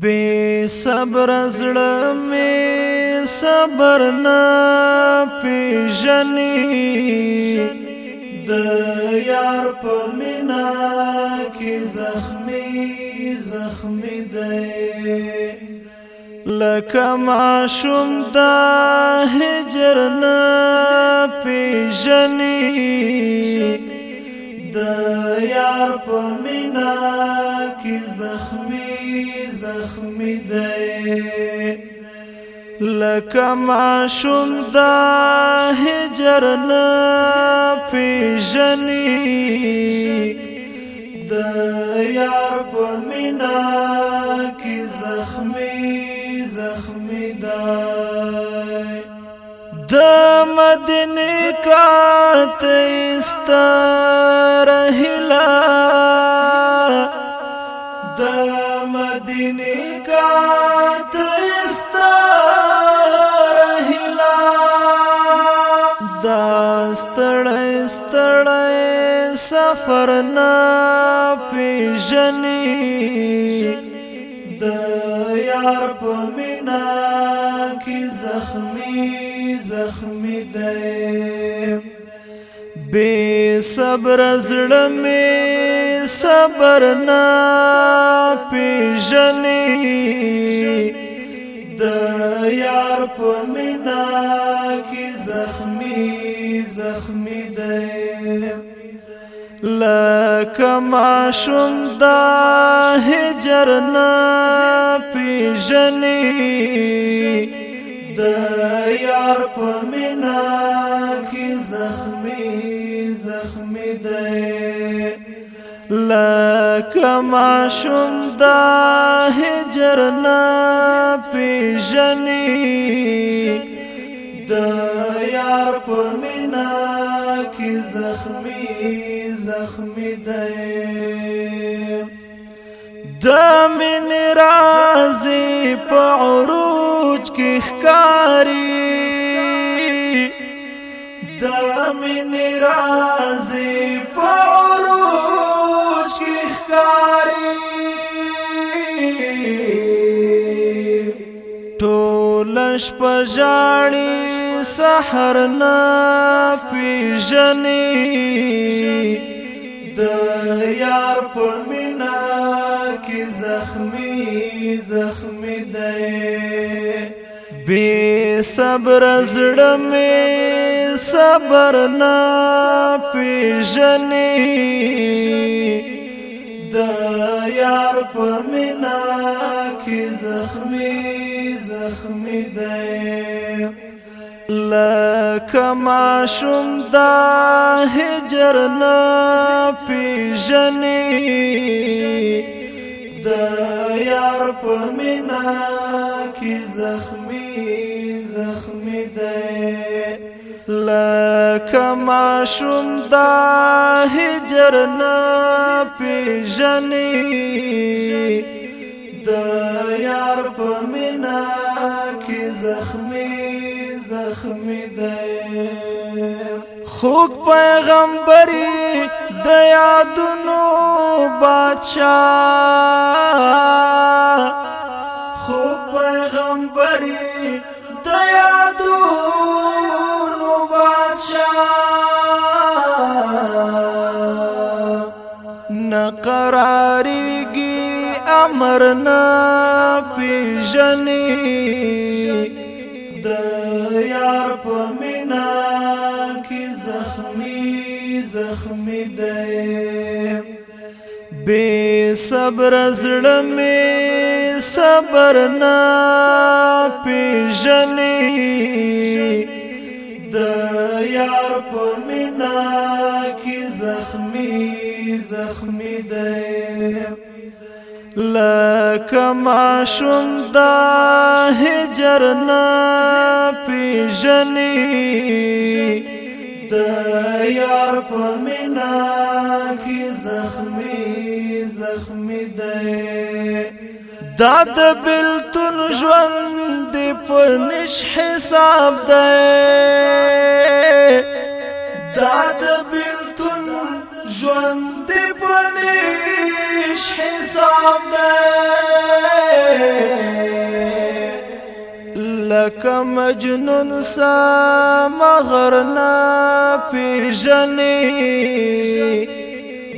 بے صبر زړه مې صبر نه پیژنې د یار په مینا کې زخمی زخمی دی لکه معشوم د هجر نه پیژنې د یار په مینا کې زخمی زخمی دی لکه ما شوم دا هجر نه پیژني د یار په مینا کې زخمی زخمی دی د مدینه کا تستا ستړی ستړی سفر نه پیژنې د یار په مینا کې زخمی زخمی دی بے صبر زړه مې صبر نه پیژنې د یار په مینا کې زخمی لکه ماشوم دا هجر نه پیژنې د یار په مینا کې زخمی زخمی دی لکه ماشوم دا هجر نه پیژنې د یار په دی د من رازي په عروج کې ښکاری د من رازي په عروج کې ښکاری ټول شپژاړي سحر نه پیژني د یار په مینا کې زخمی زخمی دی بے صبر زړه مې صبر نه پیژنې د یار په مینا کې زخمی زخمی دی لا کما شوم دا هجر نه پیژنې د یار په مینا کې زخمی زخمی دی لکه ما شوم دا هجر نه پیژنې د یار په مینا کې زخمی خوږ پیغمبري د یادونو بادشاہ خوږ پیغمبري د یادونو بادشاہ نقراريږي امر نه پیژني د یار په زخمی دی بے صبر زړه می صبر نه پیژنې د یار په مینا کې زخمی زخمی دی لکه ما شوم دا هجر نه پیژنې د یار په مینا کې زخمی زخمی دی دا د بلتون ژوند دی په نش حساب دی دا د بلتون ژوند دی په نش حساب دی لکه مجنون سا مغر نه پیژنې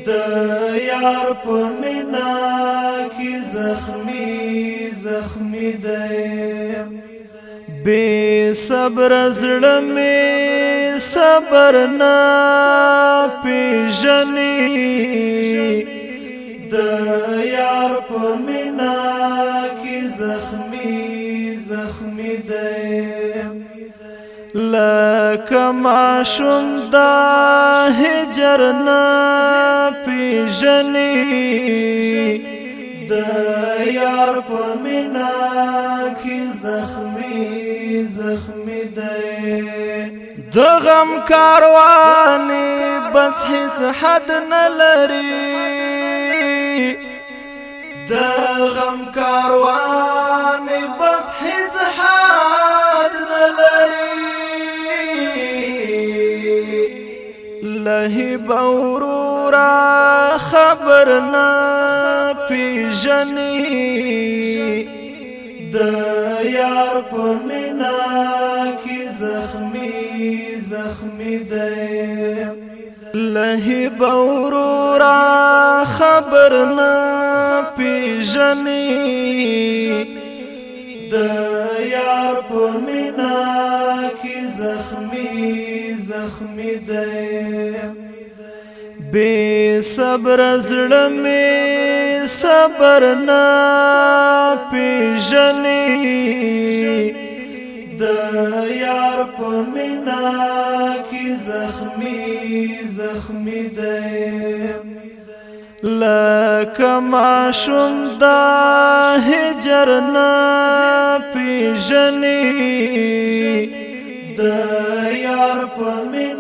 د یار په مینا کې زخمی زخمی دی بے صبر زړه مې صبر نه پیژنې د یار په مینا لکه ماشوم دا هجر نه پیژنې د یار په مینا کې زخمی زخمی دی د غم کاروان بس هیڅ حد نه لري د غم کاروان بس الهی باورورا خبر نه پیژنې د یار په مینا کې زخمی زخمی دی لهی باورورا خبر نه پیژنې د یار په مینا کې زخمی زخمی دی بے صبر زړه مې صبر نه پیژنې د یار په مینا کې زخمی زخمی دی لکه ماشوم د هجر نه پیژنې د یار په مینا